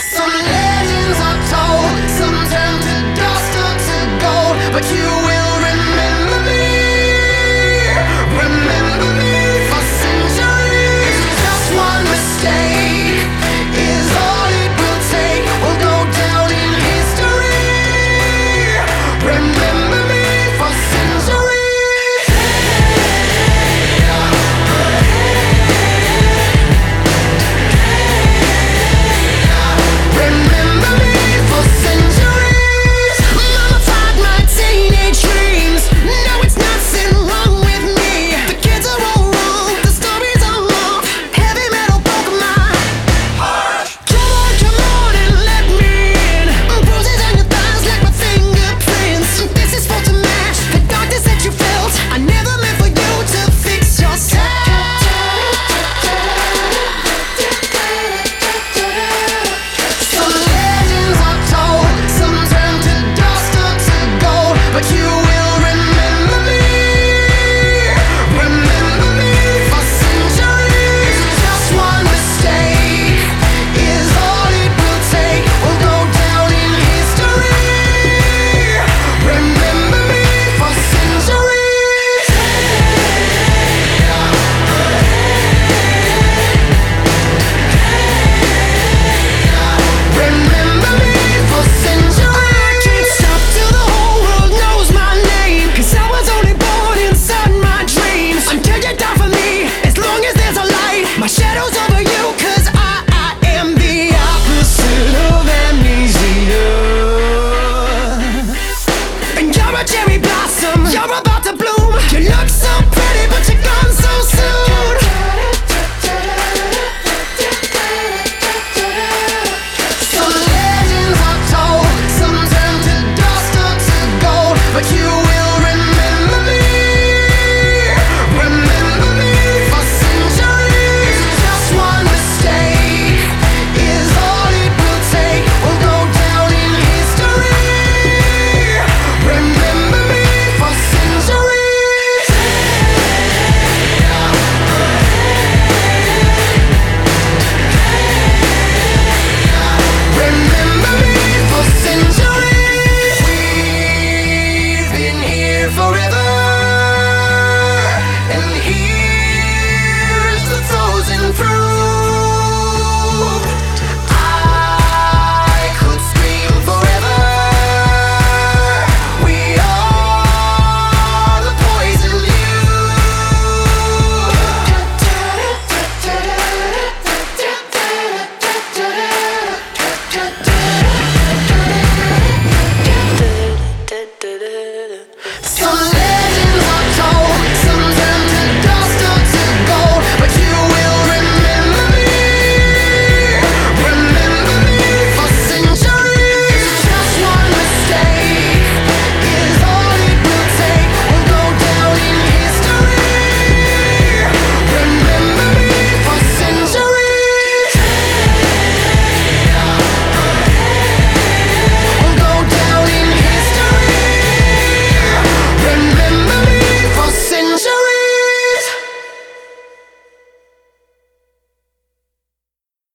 Some legends cherry blossom. You're a